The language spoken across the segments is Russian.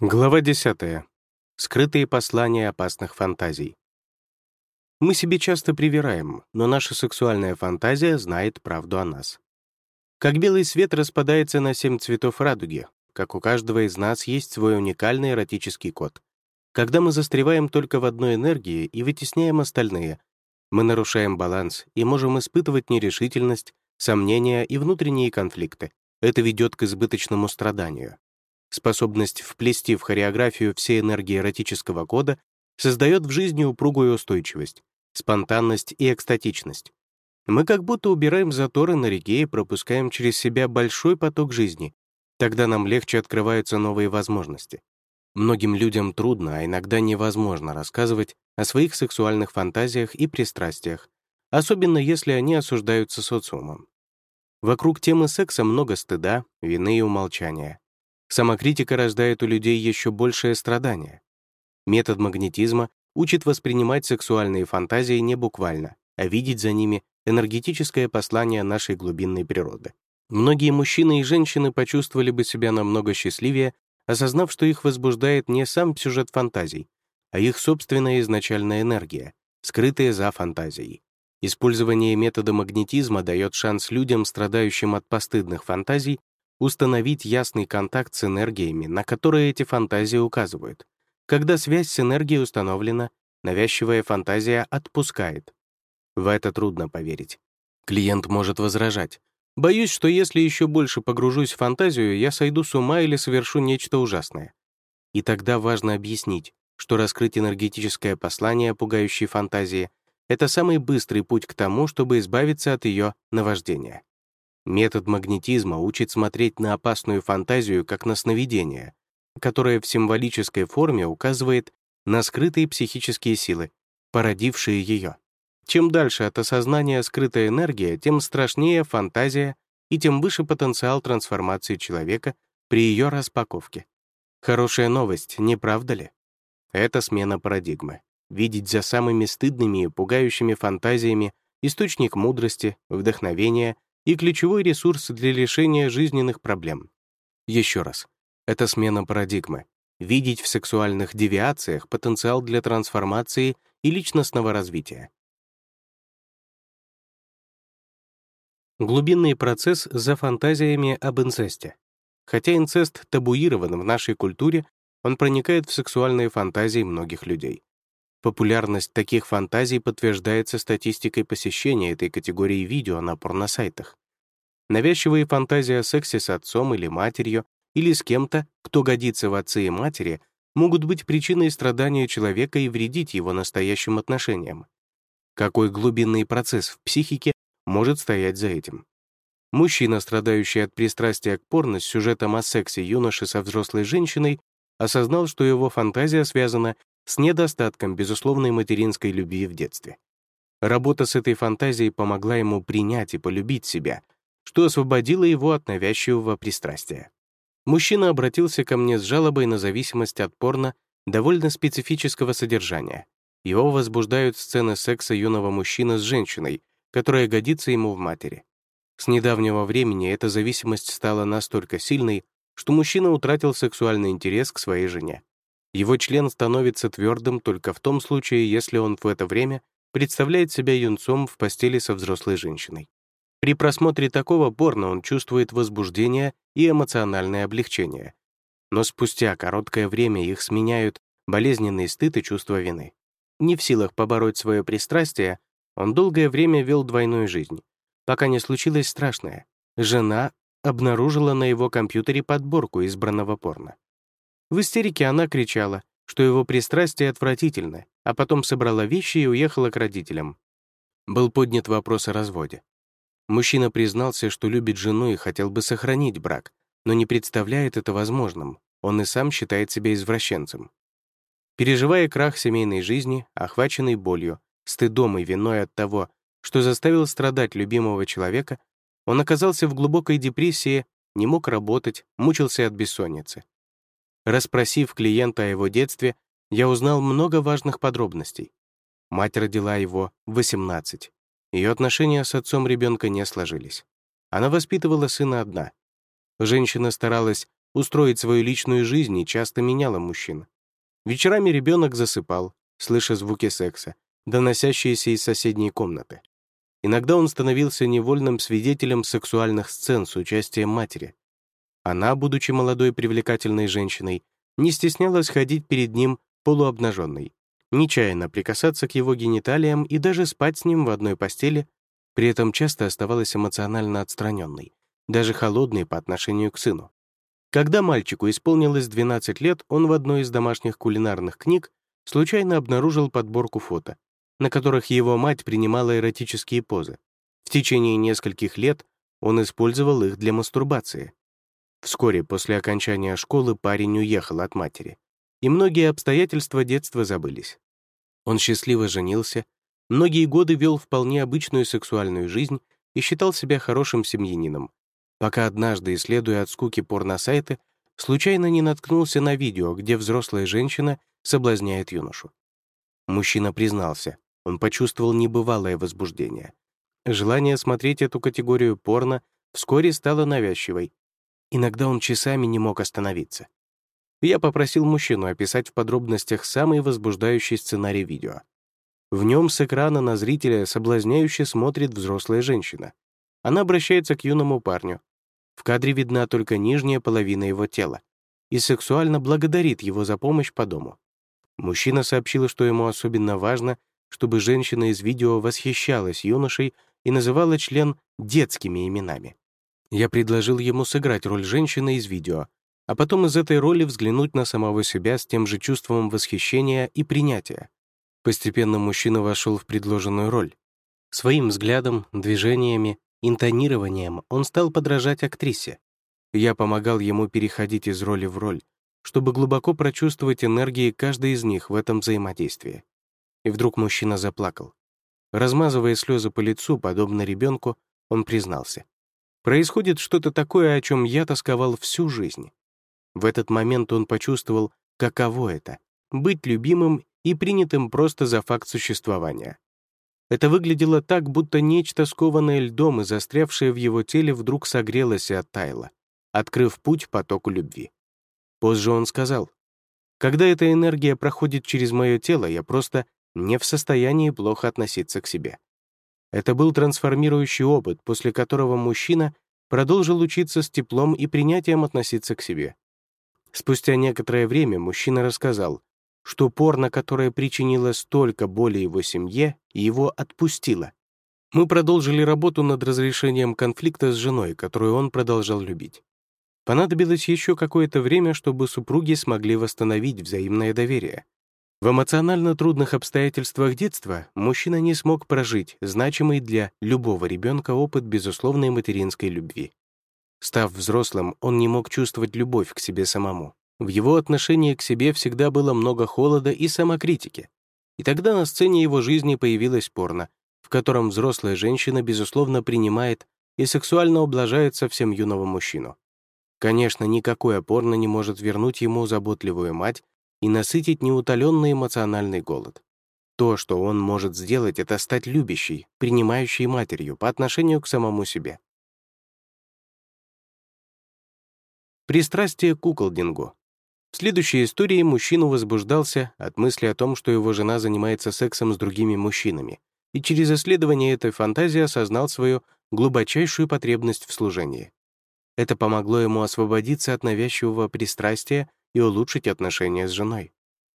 Глава 10. Скрытые послания опасных фантазий. Мы себе часто привираем, но наша сексуальная фантазия знает правду о нас. Как белый свет распадается на семь цветов радуги, как у каждого из нас есть свой уникальный эротический код. Когда мы застреваем только в одной энергии и вытесняем остальные, мы нарушаем баланс и можем испытывать нерешительность, сомнения и внутренние конфликты. Это ведет к избыточному страданию. Способность вплести в хореографию все энергии эротического кода создает в жизни упругую устойчивость, спонтанность и экстатичность. Мы как будто убираем заторы на реке и пропускаем через себя большой поток жизни. Тогда нам легче открываются новые возможности. Многим людям трудно, а иногда невозможно рассказывать о своих сексуальных фантазиях и пристрастиях, особенно если они осуждаются социумом. Вокруг темы секса много стыда, вины и умолчания. Самокритика рождает у людей еще большее страдание. Метод магнетизма учит воспринимать сексуальные фантазии не буквально, а видеть за ними энергетическое послание нашей глубинной природы. Многие мужчины и женщины почувствовали бы себя намного счастливее, осознав, что их возбуждает не сам сюжет фантазий, а их собственная изначальная энергия, скрытая за фантазией. Использование метода магнетизма дает шанс людям, страдающим от постыдных фантазий, установить ясный контакт с энергиями, на которые эти фантазии указывают. Когда связь с энергией установлена, навязчивая фантазия отпускает. В это трудно поверить. Клиент может возражать. Боюсь, что если еще больше погружусь в фантазию, я сойду с ума или совершу нечто ужасное. И тогда важно объяснить, что раскрыть энергетическое послание пугающей фантазии — это самый быстрый путь к тому, чтобы избавиться от ее наваждения. Метод магнетизма учит смотреть на опасную фантазию как на сновидение, которое в символической форме указывает на скрытые психические силы, породившие ее. Чем дальше от осознания скрытая энергия, тем страшнее фантазия и тем выше потенциал трансформации человека при ее распаковке. Хорошая новость, не правда ли? Это смена парадигмы. Видеть за самыми стыдными и пугающими фантазиями источник мудрости, вдохновения — и ключевой ресурс для решения жизненных проблем. Еще раз, это смена парадигмы. Видеть в сексуальных девиациях потенциал для трансформации и личностного развития. Глубинный процесс за фантазиями об инцесте. Хотя инцест табуирован в нашей культуре, он проникает в сексуальные фантазии многих людей. Популярность таких фантазий подтверждается статистикой посещения этой категории видео на порносайтах. Навязчивые фантазии о сексе с отцом или матерью или с кем-то, кто годится в отцы и матери, могут быть причиной страдания человека и вредить его настоящим отношениям. Какой глубинный процесс в психике может стоять за этим? Мужчина, страдающий от пристрастия к порно с сюжетом о сексе юноши со взрослой женщиной, осознал, что его фантазия связана с недостатком безусловной материнской любви в детстве. Работа с этой фантазией помогла ему принять и полюбить себя, что освободило его от навязчивого пристрастия. Мужчина обратился ко мне с жалобой на зависимость от порно довольно специфического содержания. Его возбуждают сцены секса юного мужчины с женщиной, которая годится ему в матери. С недавнего времени эта зависимость стала настолько сильной, что мужчина утратил сексуальный интерес к своей жене. Его член становится твердым только в том случае, если он в это время представляет себя юнцом в постели со взрослой женщиной. При просмотре такого порно он чувствует возбуждение и эмоциональное облегчение. Но спустя короткое время их сменяют болезненный стыд и чувство вины. Не в силах побороть свое пристрастие, он долгое время вел двойную жизнь, пока не случилось страшное. Жена обнаружила на его компьютере подборку избранного порно. В истерике она кричала, что его пристрастие отвратительно, а потом собрала вещи и уехала к родителям. Был поднят вопрос о разводе. Мужчина признался, что любит жену и хотел бы сохранить брак, но не представляет это возможным, он и сам считает себя извращенцем. Переживая крах семейной жизни, охваченный болью, стыдом и виной от того, что заставил страдать любимого человека, он оказался в глубокой депрессии, не мог работать, мучился от бессонницы. Расспросив клиента о его детстве, я узнал много важных подробностей. Мать родила его в 18. Ее отношения с отцом ребенка не сложились. Она воспитывала сына одна. Женщина старалась устроить свою личную жизнь и часто меняла мужчин. Вечерами ребенок засыпал, слыша звуки секса, доносящиеся из соседней комнаты. Иногда он становился невольным свидетелем сексуальных сцен с участием матери. Она, будучи молодой привлекательной женщиной, не стеснялась ходить перед ним полуобнаженной, нечаянно прикасаться к его гениталиям и даже спать с ним в одной постели, при этом часто оставалась эмоционально отстраненной, даже холодной по отношению к сыну. Когда мальчику исполнилось 12 лет, он в одной из домашних кулинарных книг случайно обнаружил подборку фото, на которых его мать принимала эротические позы. В течение нескольких лет он использовал их для мастурбации. Вскоре после окончания школы парень уехал от матери, и многие обстоятельства детства забылись. Он счастливо женился, многие годы вел вполне обычную сексуальную жизнь и считал себя хорошим семьянином, пока однажды, исследуя от скуки порносайты, случайно не наткнулся на видео, где взрослая женщина соблазняет юношу. Мужчина признался, он почувствовал небывалое возбуждение. Желание смотреть эту категорию порно вскоре стало навязчивой. Иногда он часами не мог остановиться. Я попросил мужчину описать в подробностях самый возбуждающий сценарий видео. В нем с экрана на зрителя соблазняюще смотрит взрослая женщина. Она обращается к юному парню, в кадре видна только нижняя половина его тела и сексуально благодарит его за помощь по дому. Мужчина сообщил, что ему особенно важно, чтобы женщина из видео восхищалась юношей и называла член детскими именами. Я предложил ему сыграть роль женщины из видео, а потом из этой роли взглянуть на самого себя с тем же чувством восхищения и принятия. Постепенно мужчина вошел в предложенную роль. Своим взглядом, движениями Интонированием он стал подражать актрисе. Я помогал ему переходить из роли в роль, чтобы глубоко прочувствовать энергии каждой из них в этом взаимодействии. И вдруг мужчина заплакал. Размазывая слезы по лицу, подобно ребенку, он признался. Происходит что-то такое, о чем я тосковал всю жизнь. В этот момент он почувствовал, каково это — быть любимым и принятым просто за факт существования. Это выглядело так, будто нечто, скованное льдом и застрявшее в его теле, вдруг согрелось и оттаяло, открыв путь потоку любви. Позже он сказал, «Когда эта энергия проходит через мое тело, я просто не в состоянии плохо относиться к себе». Это был трансформирующий опыт, после которого мужчина продолжил учиться с теплом и принятием относиться к себе. Спустя некоторое время мужчина рассказал, что порно, которое причинило столько боли его семье, его отпустило. Мы продолжили работу над разрешением конфликта с женой, которую он продолжал любить. Понадобилось еще какое-то время, чтобы супруги смогли восстановить взаимное доверие. В эмоционально трудных обстоятельствах детства мужчина не смог прожить значимый для любого ребенка опыт безусловной материнской любви. Став взрослым, он не мог чувствовать любовь к себе самому. В его отношении к себе всегда было много холода и самокритики. И тогда на сцене его жизни появилась порно, в котором взрослая женщина, безусловно, принимает и сексуально ублажает совсем юного мужчину. Конечно, никакое порно не может вернуть ему заботливую мать и насытить неутоленный эмоциональный голод. То, что он может сделать, это стать любящей, принимающей матерью по отношению к самому себе. Пристрастие к куколдингу. В следующей истории мужчина возбуждался от мысли о том, что его жена занимается сексом с другими мужчинами, и через исследование этой фантазии осознал свою глубочайшую потребность в служении. Это помогло ему освободиться от навязчивого пристрастия и улучшить отношения с женой.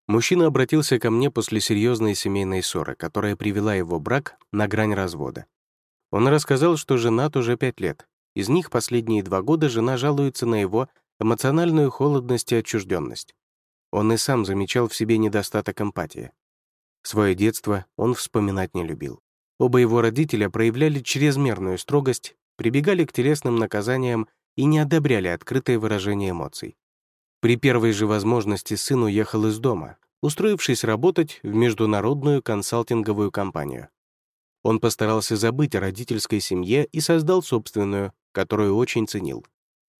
Мужчина обратился ко мне после серьезной семейной ссоры, которая привела его брак на грань развода. Он рассказал, что женат уже пять лет. Из них последние два года жена жалуется на его эмоциональную холодность и отчужденность. Он и сам замечал в себе недостаток эмпатии. Свое детство он вспоминать не любил. Оба его родителя проявляли чрезмерную строгость, прибегали к телесным наказаниям и не одобряли открытое выражение эмоций. При первой же возможности сын уехал из дома, устроившись работать в международную консалтинговую компанию. Он постарался забыть о родительской семье и создал собственную, которую очень ценил.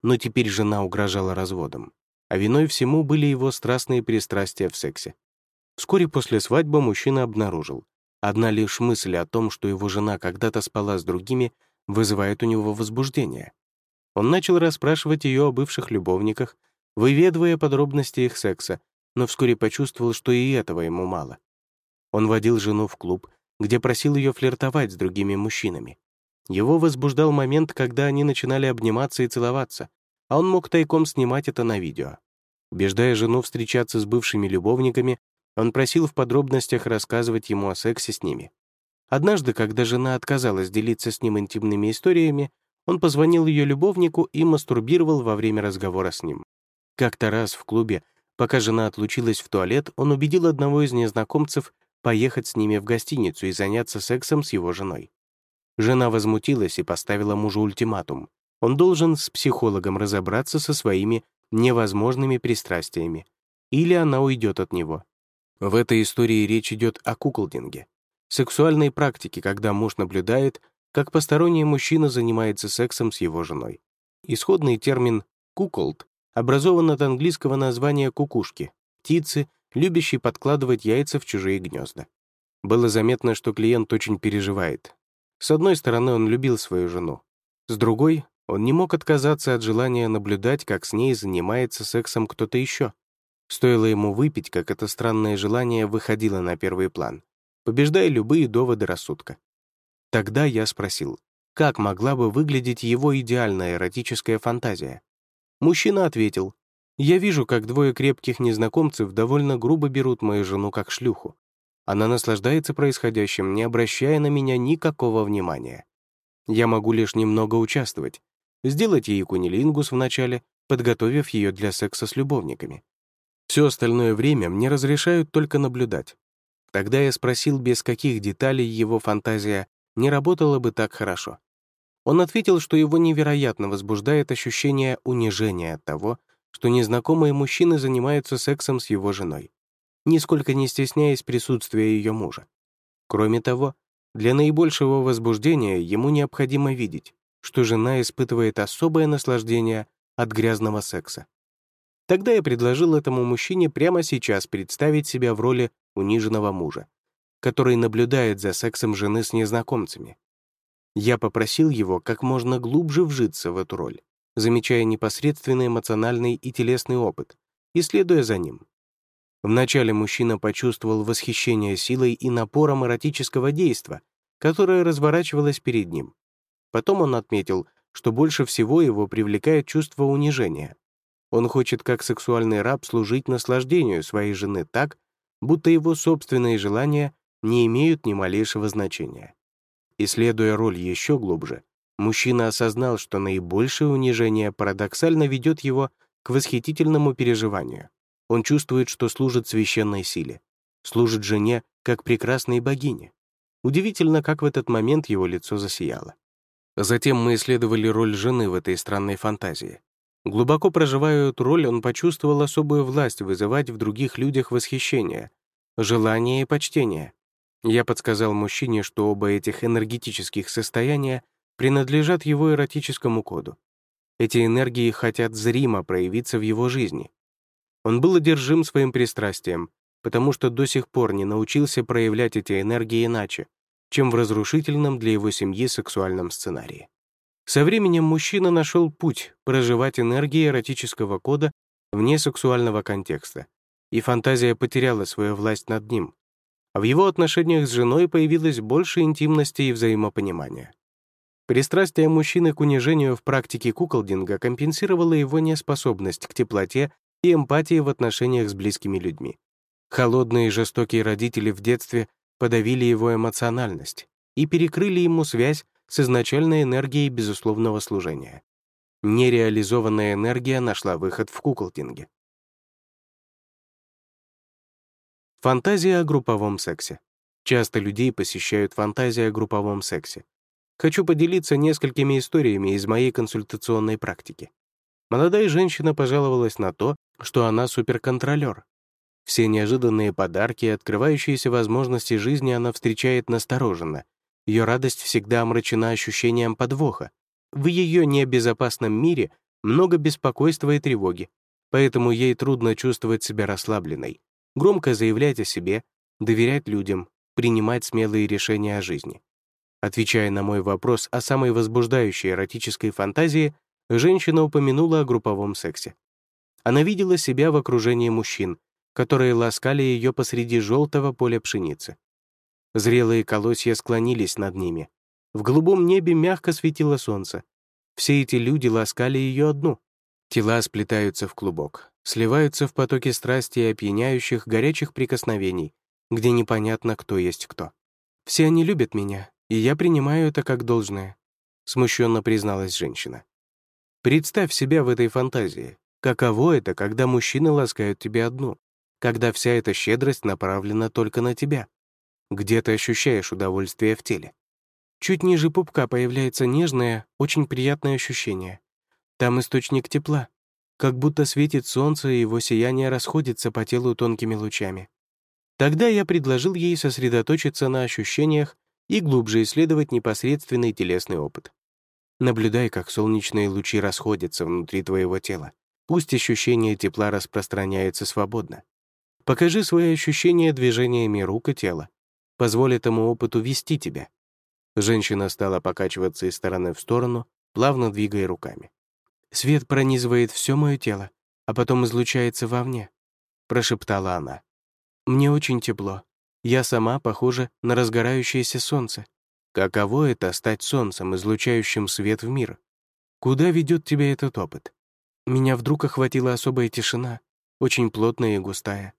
Но теперь жена угрожала разводом, а виной всему были его страстные пристрастия в сексе. Вскоре после свадьбы мужчина обнаружил, одна лишь мысль о том, что его жена когда-то спала с другими, вызывает у него возбуждение. Он начал расспрашивать ее о бывших любовниках, выведывая подробности их секса, но вскоре почувствовал, что и этого ему мало. Он водил жену в клуб, где просил ее флиртовать с другими мужчинами. Его возбуждал момент, когда они начинали обниматься и целоваться, а он мог тайком снимать это на видео. Убеждая жену встречаться с бывшими любовниками, он просил в подробностях рассказывать ему о сексе с ними. Однажды, когда жена отказалась делиться с ним интимными историями, он позвонил ее любовнику и мастурбировал во время разговора с ним. Как-то раз в клубе, пока жена отлучилась в туалет, он убедил одного из незнакомцев поехать с ними в гостиницу и заняться сексом с его женой. Жена возмутилась и поставила мужу ультиматум. Он должен с психологом разобраться со своими невозможными пристрастиями, или она уйдет от него. В этой истории речь идет о куколдинге, сексуальной практике, когда муж наблюдает, как посторонний мужчина занимается сексом с его женой. Исходный термин «куколд» образован от английского названия кукушки, птицы, любящей подкладывать яйца в чужие гнезда. Было заметно, что клиент очень переживает. С одной стороны, он любил свою жену. С другой, он не мог отказаться от желания наблюдать, как с ней занимается сексом кто-то еще. Стоило ему выпить, как это странное желание выходило на первый план, побеждая любые доводы рассудка. Тогда я спросил, как могла бы выглядеть его идеальная эротическая фантазия? Мужчина ответил, «Я вижу, как двое крепких незнакомцев довольно грубо берут мою жену как шлюху. Она наслаждается происходящим, не обращая на меня никакого внимания. Я могу лишь немного участвовать, сделать ей кунилингус вначале, подготовив ее для секса с любовниками. Все остальное время мне разрешают только наблюдать. Тогда я спросил, без каких деталей его фантазия не работало бы так хорошо. Он ответил, что его невероятно возбуждает ощущение унижения от того, что незнакомые мужчины занимаются сексом с его женой, нисколько не стесняясь присутствия ее мужа. Кроме того, для наибольшего возбуждения ему необходимо видеть, что жена испытывает особое наслаждение от грязного секса. Тогда я предложил этому мужчине прямо сейчас представить себя в роли униженного мужа, который наблюдает за сексом жены с незнакомцами. Я попросил его как можно глубже вжиться в эту роль, замечая непосредственный эмоциональный и телесный опыт, и следуя за ним. Вначале мужчина почувствовал восхищение силой и напором эротического действа, которое разворачивалось перед ним. Потом он отметил, что больше всего его привлекает чувство унижения. Он хочет как сексуальный раб служить наслаждению своей жены так, будто его собственные желания не имеют ни малейшего значения. Исследуя роль еще глубже, мужчина осознал, что наибольшее унижение парадоксально ведет его к восхитительному переживанию. Он чувствует, что служит священной силе, служит жене как прекрасной богине. Удивительно, как в этот момент его лицо засияло. Затем мы исследовали роль жены в этой странной фантазии. Глубоко проживая эту роль, он почувствовал особую власть вызывать в других людях восхищение, желание и почтение. Я подсказал мужчине, что оба этих энергетических состояния принадлежат его эротическому коду. Эти энергии хотят зримо проявиться в его жизни. Он был одержим своим пристрастием, потому что до сих пор не научился проявлять эти энергии иначе, чем в разрушительном для его семьи сексуальном сценарии. Со временем мужчина нашел путь проживать энергии эротического кода вне сексуального контекста, и фантазия потеряла свою власть над ним, а в его отношениях с женой появилось больше интимности и взаимопонимания. Пристрастие мужчины к унижению в практике куколдинга компенсировало его неспособность к теплоте и эмпатии в отношениях с близкими людьми. Холодные и жестокие родители в детстве подавили его эмоциональность и перекрыли ему связь с изначальной энергией безусловного служения. Нереализованная энергия нашла выход в куколдинге. Фантазия о групповом сексе. Часто людей посещают фантазия о групповом сексе. Хочу поделиться несколькими историями из моей консультационной практики. Молодая женщина пожаловалась на то, что она суперконтролер. Все неожиданные подарки и открывающиеся возможности жизни она встречает настороженно. Ее радость всегда омрачена ощущением подвоха. В ее небезопасном мире много беспокойства и тревоги, поэтому ей трудно чувствовать себя расслабленной громко заявлять о себе, доверять людям, принимать смелые решения о жизни. Отвечая на мой вопрос о самой возбуждающей эротической фантазии, женщина упомянула о групповом сексе. Она видела себя в окружении мужчин, которые ласкали ее посреди желтого поля пшеницы. Зрелые колосья склонились над ними. В голубом небе мягко светило солнце. Все эти люди ласкали ее одну. Тела сплетаются в клубок, сливаются в потоке страсти и опьяняющих горячих прикосновений, где непонятно, кто есть кто. Все они любят меня, и я принимаю это как должное», — смущенно призналась женщина. «Представь себя в этой фантазии. Каково это, когда мужчины ласкают тебя одну, когда вся эта щедрость направлена только на тебя? Где ты ощущаешь удовольствие в теле? Чуть ниже пупка появляется нежное, очень приятное ощущение. Там источник тепла, как будто светит солнце, и его сияние расходится по телу тонкими лучами. Тогда я предложил ей сосредоточиться на ощущениях и глубже исследовать непосредственный телесный опыт. Наблюдай, как солнечные лучи расходятся внутри твоего тела. Пусть ощущение тепла распространяется свободно. Покажи свои ощущения движениями рук и тела. Позволь этому опыту вести тебя. Женщина стала покачиваться из стороны в сторону, плавно двигая руками. «Свет пронизывает все мое тело, а потом излучается вовне», — прошептала она. «Мне очень тепло. Я сама похожа на разгорающееся солнце. Каково это — стать солнцем, излучающим свет в мир? Куда ведет тебя этот опыт? Меня вдруг охватила особая тишина, очень плотная и густая.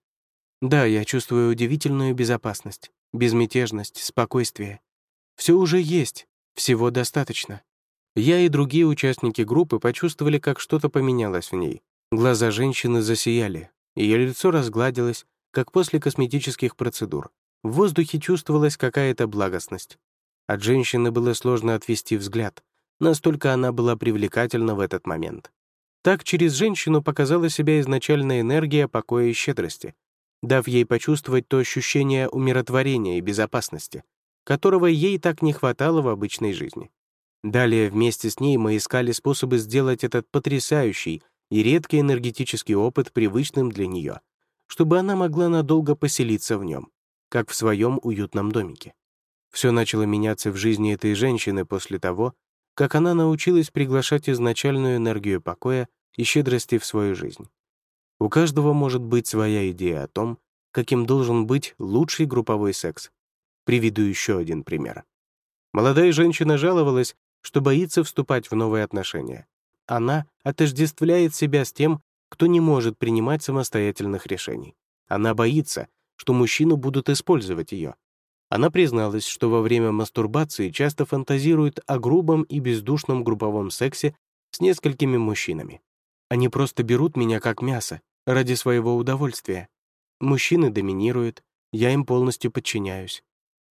Да, я чувствую удивительную безопасность, безмятежность, спокойствие. Все уже есть, всего достаточно. Я и другие участники группы почувствовали, как что-то поменялось в ней. Глаза женщины засияли, ее лицо разгладилось, как после косметических процедур. В воздухе чувствовалась какая-то благостность. От женщины было сложно отвести взгляд, настолько она была привлекательна в этот момент. Так через женщину показала себя изначальная энергия покоя и щедрости, дав ей почувствовать то ощущение умиротворения и безопасности, которого ей так не хватало в обычной жизни. Далее вместе с ней мы искали способы сделать этот потрясающий и редкий энергетический опыт привычным для нее — чтобы она могла надолго поселиться в нем, как в своем уютном домике. Все начало меняться в жизни этой женщины после того, как она научилась приглашать изначальную энергию покоя и щедрости в свою жизнь. У каждого может быть своя идея о том, каким должен быть лучший групповой секс. Приведу еще один пример. Молодая женщина жаловалась, что боится вступать в новые отношения. Она отождествляет себя с тем, кто не может принимать самостоятельных решений. Она боится, что мужчину будут использовать ее. Она призналась, что во время мастурбации часто фантазирует о грубом и бездушном групповом сексе с несколькими мужчинами. Они просто берут меня как мясо ради своего удовольствия. Мужчины доминируют, я им полностью подчиняюсь.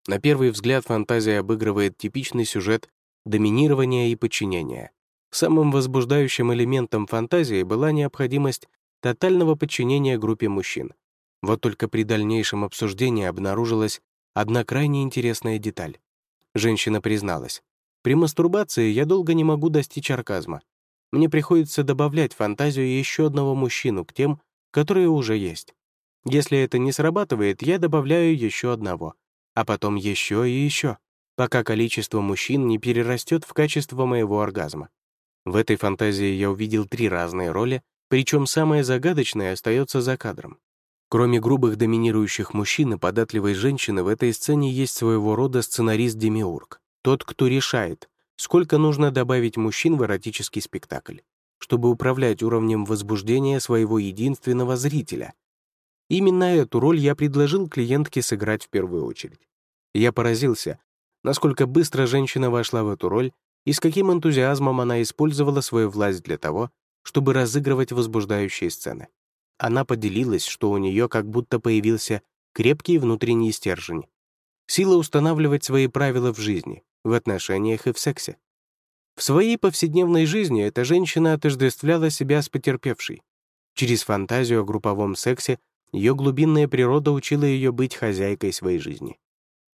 На первый взгляд фантазия обыгрывает типичный сюжет доминирования и подчинения. Самым возбуждающим элементом фантазии была необходимость тотального подчинения группе мужчин. Вот только при дальнейшем обсуждении обнаружилась одна крайне интересная деталь. Женщина призналась. «При мастурбации я долго не могу достичь оргазма. Мне приходится добавлять фантазию еще одного мужчину к тем, которые уже есть. Если это не срабатывает, я добавляю еще одного, а потом еще и еще, пока количество мужчин не перерастет в качество моего оргазма. В этой фантазии я увидел три разные роли, причем самое загадочное остается за кадром. Кроме грубых доминирующих мужчин и податливой женщины, в этой сцене есть своего рода сценарист-демиург, тот, кто решает, сколько нужно добавить мужчин в эротический спектакль, чтобы управлять уровнем возбуждения своего единственного зрителя. Именно эту роль я предложил клиентке сыграть в первую очередь. Я поразился, насколько быстро женщина вошла в эту роль и с каким энтузиазмом она использовала свою власть для того, чтобы разыгрывать возбуждающие сцены. Она поделилась, что у нее как будто появился крепкий внутренний стержень. Сила устанавливать свои правила в жизни, в отношениях и в сексе. В своей повседневной жизни эта женщина отождествляла себя с потерпевшей. Через фантазию о групповом сексе ее глубинная природа учила ее быть хозяйкой своей жизни.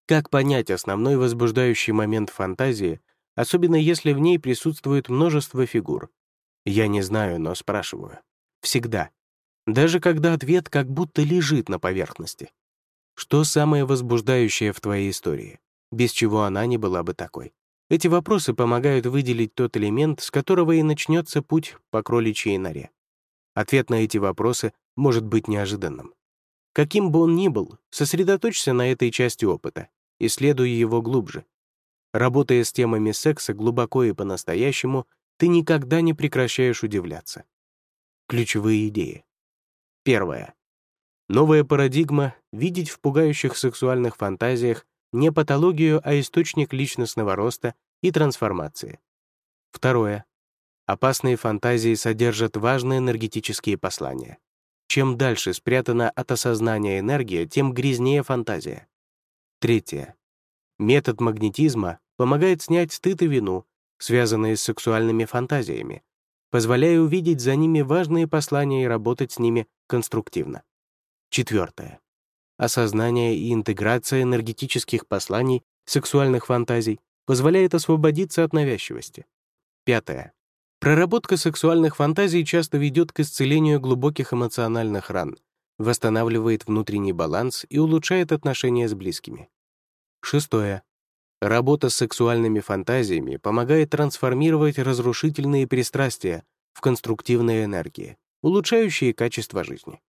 Как понять основной возбуждающий момент фантазии, особенно если в ней присутствует множество фигур. Я не знаю, но спрашиваю. Всегда. Даже когда ответ как будто лежит на поверхности. Что самое возбуждающее в твоей истории, без чего она не была бы такой? Эти вопросы помогают выделить тот элемент, с которого и начнется путь по кроличьей норе. Ответ на эти вопросы может быть неожиданным. Каким бы он ни был, сосредоточься на этой части опыта, исследуй его глубже. Работая с темами секса глубоко и по-настоящему, ты никогда не прекращаешь удивляться. Ключевые идеи. Первое. Новая парадигма — видеть в пугающих сексуальных фантазиях не патологию, а источник личностного роста и трансформации. Второе. Опасные фантазии содержат важные энергетические послания. Чем дальше спрятана от осознания энергия, тем грязнее фантазия. Третье. Метод магнетизма помогает снять стыд и вину, связанные с сексуальными фантазиями, позволяя увидеть за ними важные послания и работать с ними конструктивно. Четвертое. Осознание и интеграция энергетических посланий сексуальных фантазий позволяет освободиться от навязчивости. Пятое. Проработка сексуальных фантазий часто ведет к исцелению глубоких эмоциональных ран, восстанавливает внутренний баланс и улучшает отношения с близкими. Шестое. Работа с сексуальными фантазиями помогает трансформировать разрушительные пристрастия в конструктивные энергии, улучшающие качество жизни.